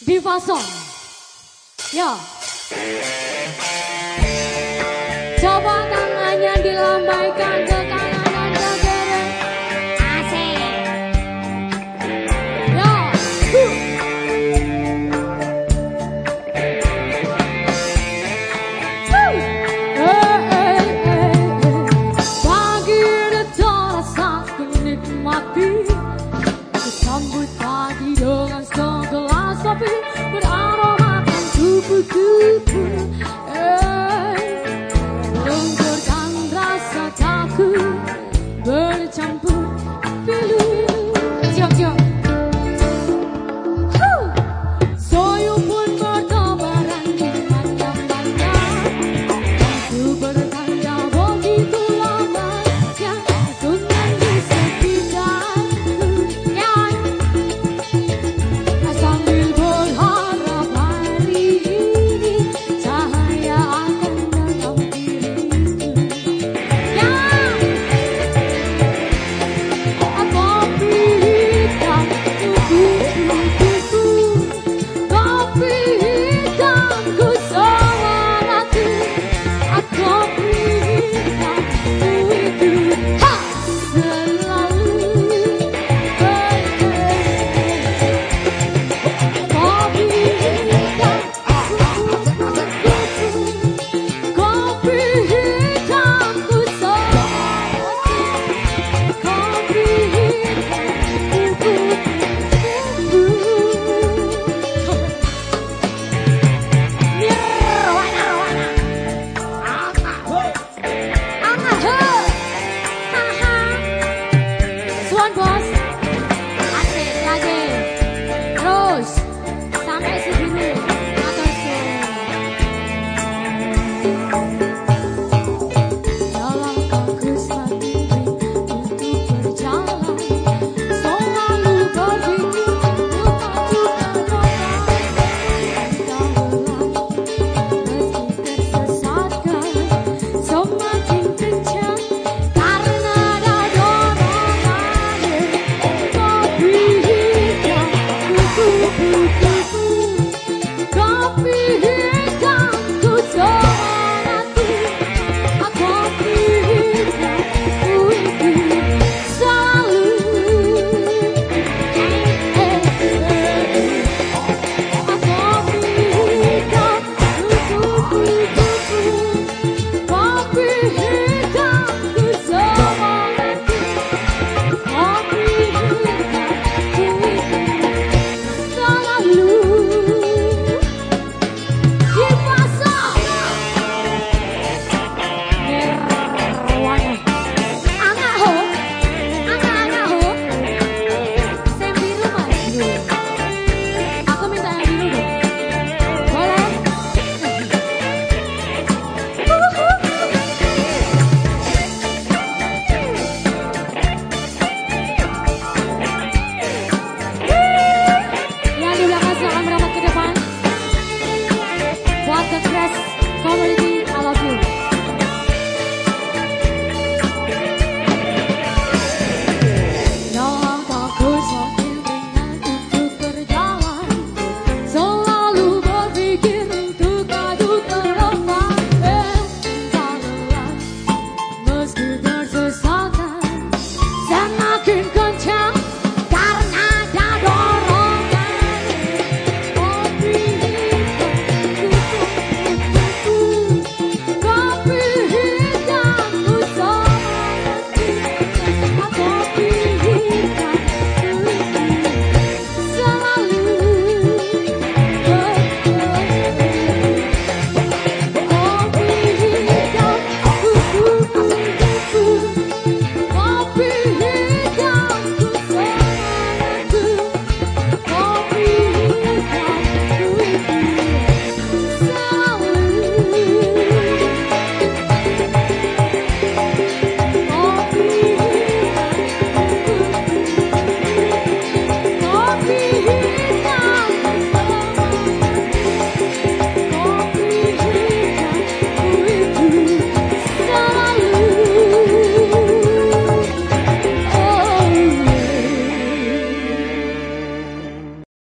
Diva Song. Ya. Coba tangannya dilambaikan ke kanan dan ke kiri. Asik. Ya. Huh. Huh. Hey, hey, hey, Pagi terasa nikmati Disambut pagi dengan song 他最